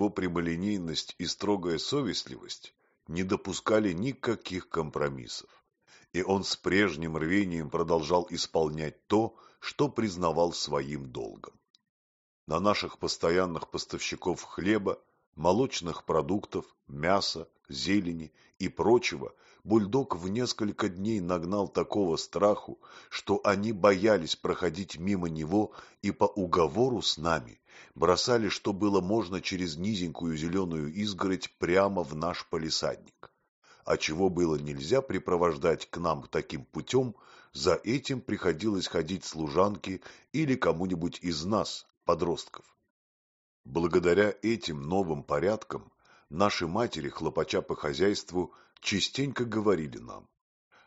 его прямолинейность и строгая совестливость не допускали никаких компромиссов, и он с прежним рвением продолжал исполнять то, что признавал своим долгом. На наших постоянных поставщиков хлеба, молочных продуктов, мяса, зелени и прочего бульдог в несколько дней нагнал такого страху, что они боялись проходить мимо него и по уговору с нами бросали, что было можно через низенькую зеленую изгородь прямо в наш полисадник. А чего было нельзя припровождать к нам таким путем, за этим приходилось ходить служанке или кому-нибудь из нас, подростков. Благодаря этим новым порядкам наши матери, хлопача по хозяйству, частенько говорили нам,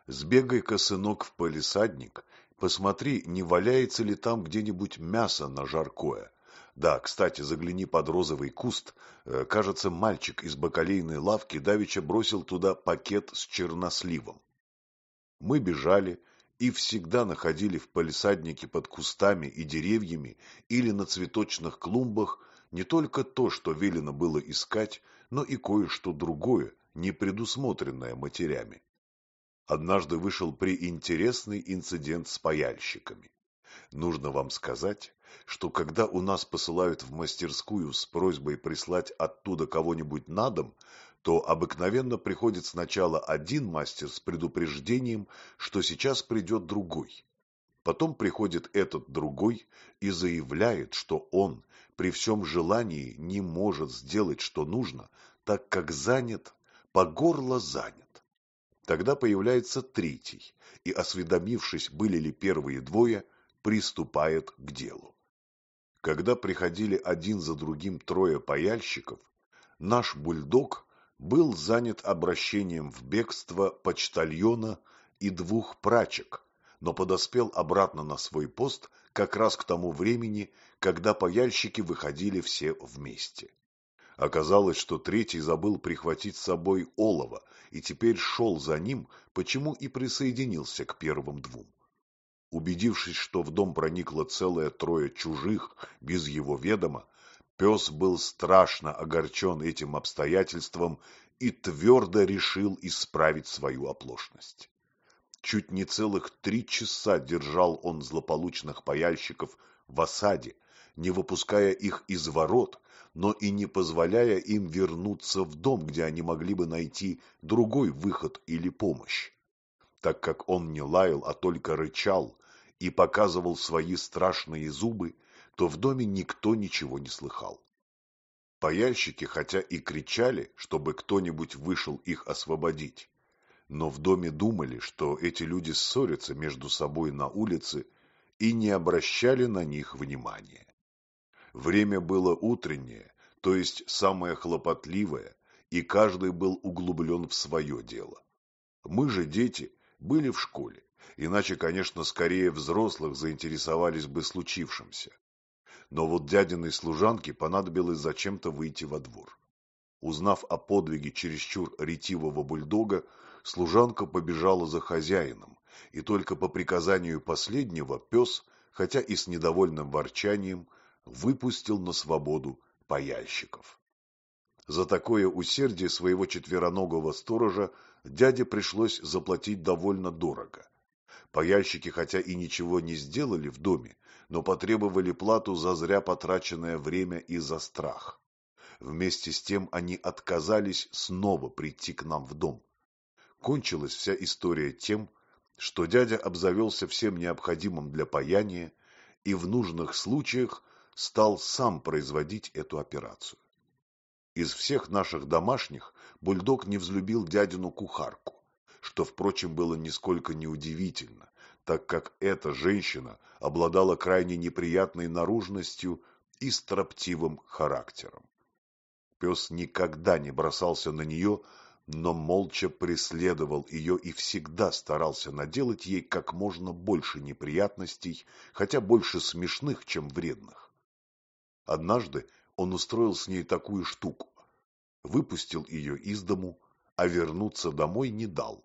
«Сбегай-ка, сынок, в полисадник, посмотри, не валяется ли там где-нибудь мясо на жаркое. Да, кстати, загляни под розовый куст, э, кажется, мальчик из бакалейной лавки давеча бросил туда пакет с черносливом». Мы бежали и всегда находили в палисаднике под кустами и деревьями или на цветочных клумбах не только то, что велено было искать, но и кое-что другое, не предусмотренное матерями. Однажды вышел приинтересный инцидент с паяльщиками. Нужно вам сказать, что когда у нас посылают в мастерскую с просьбой прислать оттуда кого-нибудь на дом, то обыкновенно приходит сначала один мастер с предупреждением, что сейчас придет другой. Потом приходит этот другой и заявляет, что он при всем желании не может сделать, что нужно, так как занят, по горло занят. Тогда появляется третий, и, осведомившись, были ли первые двое, приступает к делу. Когда приходили один за другим трое паяльщиков, наш бульдог был занят обращением в бегство почтальона и двух прачек, но подоспел обратно на свой пост как раз к тому времени, когда паяльщики выходили все вместе. Оказалось, что третий забыл прихватить с собой олово и теперь шел за ним, почему и присоединился к первым двум. Убедившись, что в дом проникло целое трое чужих без его ведома, Пес был страшно огорчен этим обстоятельством и твердо решил исправить свою оплошность. Чуть не целых три часа держал он злополучных паяльщиков в осаде, не выпуская их из ворот, но и не позволяя им вернуться в дом, где они могли бы найти другой выход или помощь. Так как он не лаял, а только рычал и показывал свои страшные зубы, то в доме никто ничего не слыхал. Паяльщики, хотя и кричали, чтобы кто-нибудь вышел их освободить, но в доме думали, что эти люди ссорятся между собой на улице и не обращали на них внимания. Время было утреннее, то есть самое хлопотливое, и каждый был углублен в свое дело. Мы же, дети, были в школе, иначе, конечно, скорее взрослых заинтересовались бы случившимся но вот дядиной служанке понадобилось зачем-то выйти во двор. Узнав о подвиге чересчур ретивого бульдога, служанка побежала за хозяином, и только по приказанию последнего пес, хотя и с недовольным ворчанием, выпустил на свободу паяльщиков. За такое усердие своего четвероногого сторожа дяде пришлось заплатить довольно дорого. Паяльщики, хотя и ничего не сделали в доме, но потребовали плату за зря потраченное время и за страх. Вместе с тем они отказались снова прийти к нам в дом. Кончилась вся история тем, что дядя обзавелся всем необходимым для паяния и в нужных случаях стал сам производить эту операцию. Из всех наших домашних бульдог не взлюбил дядину кухарку, что, впрочем, было нисколько неудивительно, так как эта женщина обладала крайне неприятной наружностью и строптивым характером. Пес никогда не бросался на нее, но молча преследовал ее и всегда старался наделать ей как можно больше неприятностей, хотя больше смешных, чем вредных. Однажды он устроил с ней такую штуку. Выпустил ее из дому, а вернуться домой не дал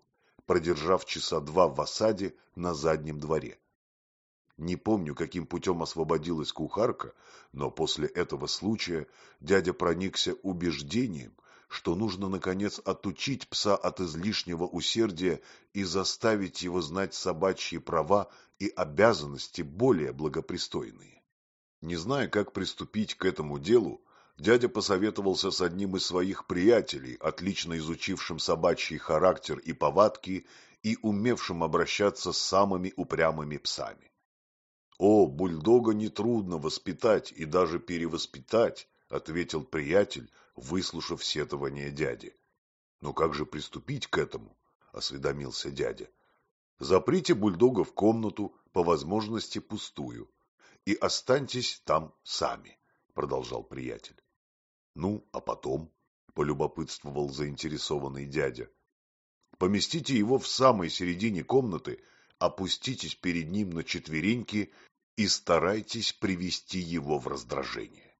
продержав часа два в осаде на заднем дворе. Не помню, каким путем освободилась кухарка, но после этого случая дядя проникся убеждением, что нужно, наконец, отучить пса от излишнего усердия и заставить его знать собачьи права и обязанности более благопристойные. Не зная, как приступить к этому делу, дядя посоветовался с одним из своих приятелей, отлично изучившим собачий характер и повадки и умевшим обращаться с самыми упрямыми псами. «О, бульдога нетрудно воспитать и даже перевоспитать», — ответил приятель, выслушав сетование дяди. «Но как же приступить к этому?» — осведомился дядя. «Заприте бульдога в комнату, по возможности пустую, и останьтесь там сами», — продолжал приятель. «Ну, а потом?» — полюбопытствовал заинтересованный дядя. «Поместите его в самой середине комнаты, опуститесь перед ним на четвереньки и старайтесь привести его в раздражение.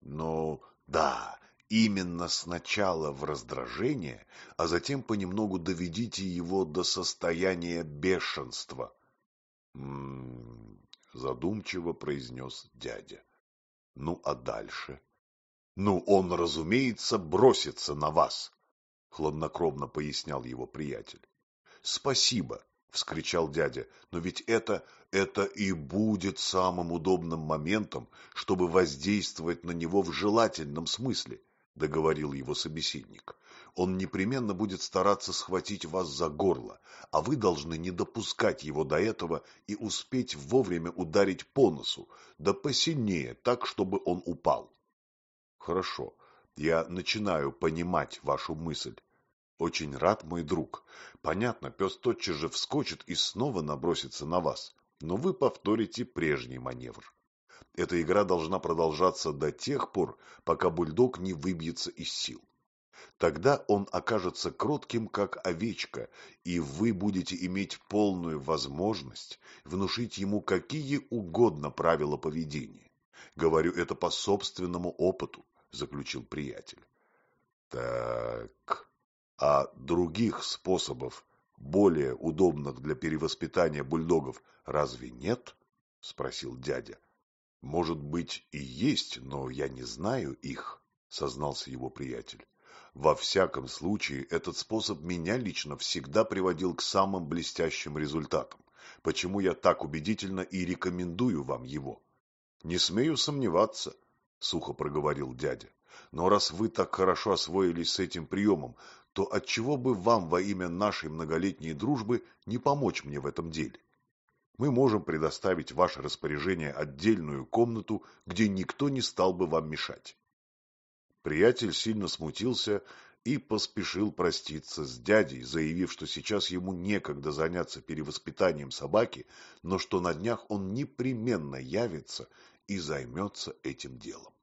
Но да, именно сначала в раздражение, а затем понемногу доведите его до состояния бешенства. Задумчиво произнес дядя. Ну, а дальше? Ну, он, разумеется, бросится на вас, хладнокровно пояснял его приятель. Спасибо, — вскричал дядя. «Но ведь это, это и будет самым удобным моментом, чтобы воздействовать на него в желательном смысле», — договорил его собеседник. «Он непременно будет стараться схватить вас за горло, а вы должны не допускать его до этого и успеть вовремя ударить по носу, да посильнее, так, чтобы он упал». «Хорошо, я начинаю понимать вашу мысль. Очень рад, мой друг. Понятно, пес тотчас же вскочит и снова набросится на вас, но вы повторите прежний маневр. Эта игра должна продолжаться до тех пор, пока бульдог не выбьется из сил. Тогда он окажется кротким, как овечка, и вы будете иметь полную возможность внушить ему какие угодно правила поведения. Говорю это по собственному опыту, заключил приятель. Так, а других способов, более удобных для перевоспитания бульдогов, разве нет? — спросил дядя. — Может быть и есть, но я не знаю их, — сознался его приятель. Во всяком случае, этот способ меня лично всегда приводил к самым блестящим результатам, почему я так убедительно и рекомендую вам его. — Не смею сомневаться, — сухо проговорил дядя. Но раз вы так хорошо освоились с этим приемом, то отчего бы вам во имя нашей многолетней дружбы не помочь мне в этом деле? Мы можем предоставить в ваше распоряжение отдельную комнату, где никто не стал бы вам мешать. Приятель сильно смутился и поспешил проститься с дядей, заявив, что сейчас ему некогда заняться перевоспитанием собаки, но что на днях он непременно явится и займется этим делом.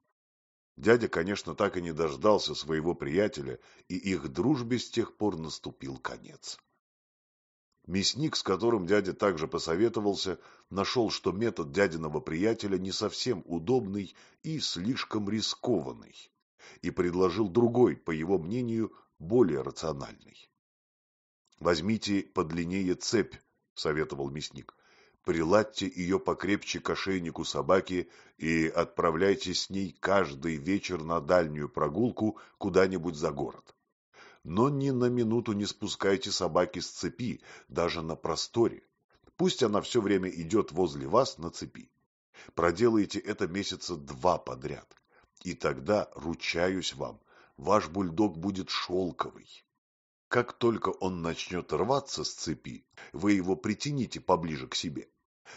Дядя, конечно, так и не дождался своего приятеля, и их дружбе с тех пор наступил конец. Мясник, с которым дядя также посоветовался, нашел, что метод дядиного приятеля не совсем удобный и слишком рискованный, и предложил другой, по его мнению, более рациональный. «Возьмите подлиннее цепь», — советовал мясник приладьте ее покрепче к ошейнику собаки и отправляйте с ней каждый вечер на дальнюю прогулку куда-нибудь за город. Но ни на минуту не спускайте собаки с цепи, даже на просторе. Пусть она все время идет возле вас на цепи. Проделайте это месяца два подряд. И тогда, ручаюсь вам, ваш бульдог будет шелковый. Как только он начнет рваться с цепи, вы его притяните поближе к себе.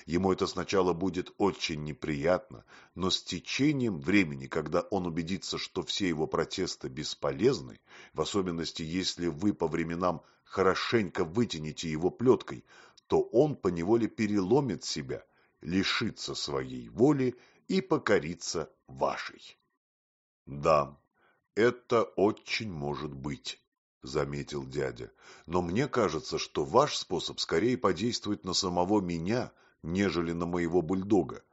Ему это сначала будет очень неприятно, но с течением времени, когда он убедится, что все его протесты бесполезны, в особенности если вы по временам хорошенько вытянете его плеткой, то он поневоле переломит себя, лишится своей воли и покорится вашей. Да, это очень может быть. — заметил дядя. «Но мне кажется, что ваш способ скорее подействует на самого меня, нежели на моего бульдога.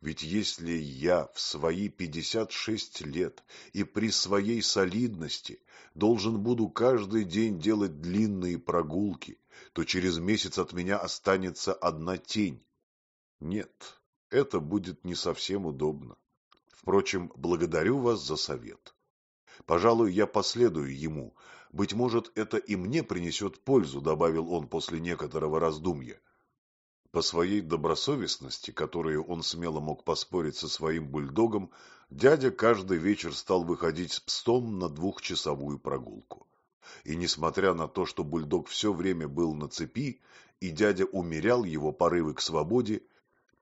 Ведь если я в свои пятьдесят шесть лет и при своей солидности должен буду каждый день делать длинные прогулки, то через месяц от меня останется одна тень. Нет, это будет не совсем удобно. Впрочем, благодарю вас за совет. Пожалуй, я последую ему. Быть может, это и мне принесет пользу, добавил он после некоторого раздумья. По своей добросовестности, которую он смело мог поспорить со своим бульдогом, дядя каждый вечер стал выходить с псом на двухчасовую прогулку. И несмотря на то, что бульдог все время был на цепи, и дядя умерял его порывы к свободе,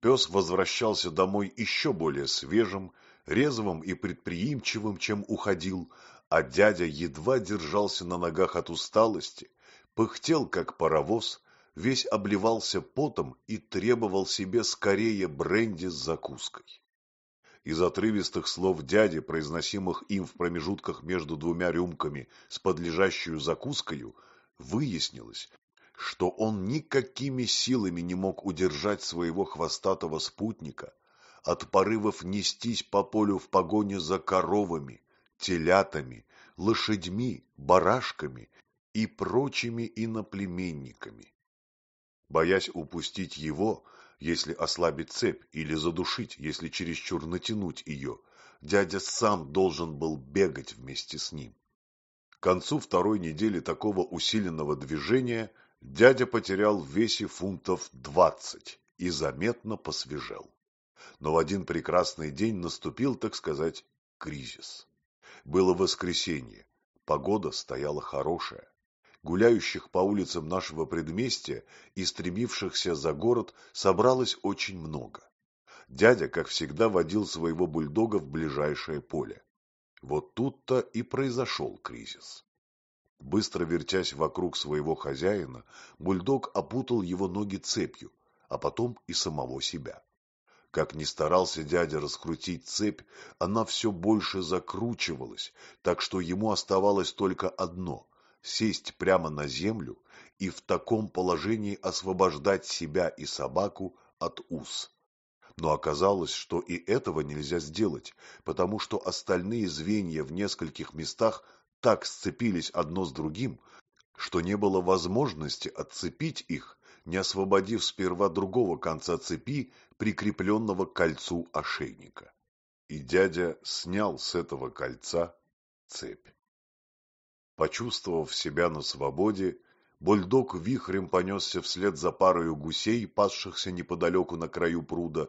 пес возвращался домой еще более свежим, резвым и предприимчивым, чем уходил, а дядя едва держался на ногах от усталости, пыхтел, как паровоз, весь обливался потом и требовал себе скорее бренди с закуской. Из отрывистых слов дяди, произносимых им в промежутках между двумя рюмками с подлежащую закускою, выяснилось, что он никакими силами не мог удержать своего хвостатого спутника от порывов нестись по полю в погоне за коровами, телятами, лошадьми, барашками и прочими иноплеменниками. Боясь упустить его, если ослабить цепь, или задушить, если чересчур натянуть ее, дядя сам должен был бегать вместе с ним. К концу второй недели такого усиленного движения дядя потерял в весе фунтов двадцать и заметно посвежел. Но в один прекрасный день наступил, так сказать, кризис. Было воскресенье, погода стояла хорошая гуляющих по улицам нашего предместья и стремившихся за город собралось очень много. Дядя, как всегда, водил своего бульдога в ближайшее поле. Вот тут-то и произошел кризис. Быстро вертясь вокруг своего хозяина, бульдог опутал его ноги цепью, а потом и самого себя. Как ни старался дядя раскрутить цепь, она все больше закручивалась, так что ему оставалось только одно сесть прямо на землю и в таком положении освобождать себя и собаку от уз. Но оказалось, что и этого нельзя сделать, потому что остальные звенья в нескольких местах так сцепились одно с другим, что не было возможности отцепить их, не освободив сперва другого конца цепи, прикрепленного к кольцу ошейника. И дядя снял с этого кольца цепь. Почувствовав себя на свободе, бульдог вихрем понесся вслед за парою гусей, пасшихся неподалеку на краю пруда.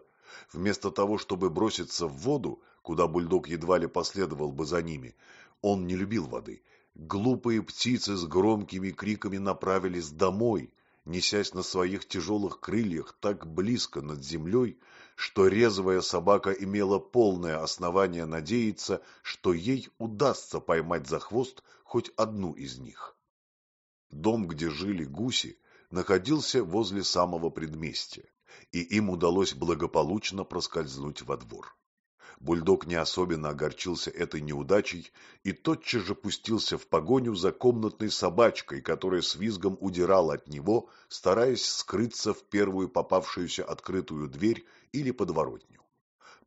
Вместо того, чтобы броситься в воду, куда бульдог едва ли последовал бы за ними, он не любил воды. Глупые птицы с громкими криками направились домой, несясь на своих тяжелых крыльях так близко над землей, что резвая собака имела полное основание надеяться, что ей удастся поймать за хвост хоть одну из них. Дом, где жили гуси, находился возле самого предместья, и им удалось благополучно проскользнуть во двор. Бульдог не особенно огорчился этой неудачей и тотчас же пустился в погоню за комнатной собачкой, которая с визгом удирала от него, стараясь скрыться в первую попавшуюся открытую дверь или подворотню.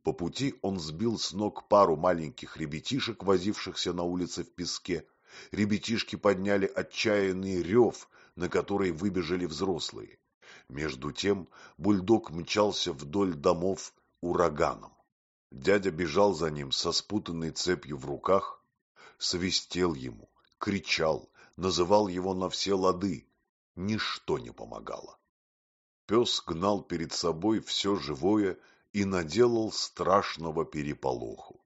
По пути он сбил с ног пару маленьких ребятишек, возившихся на улице в песке, Ребятишки подняли отчаянный рев, на который выбежали взрослые. Между тем бульдог мчался вдоль домов ураганом. Дядя бежал за ним со спутанной цепью в руках, свистел ему, кричал, называл его на все лады. Ничто не помогало. Пес гнал перед собой все живое и наделал страшного переполоху.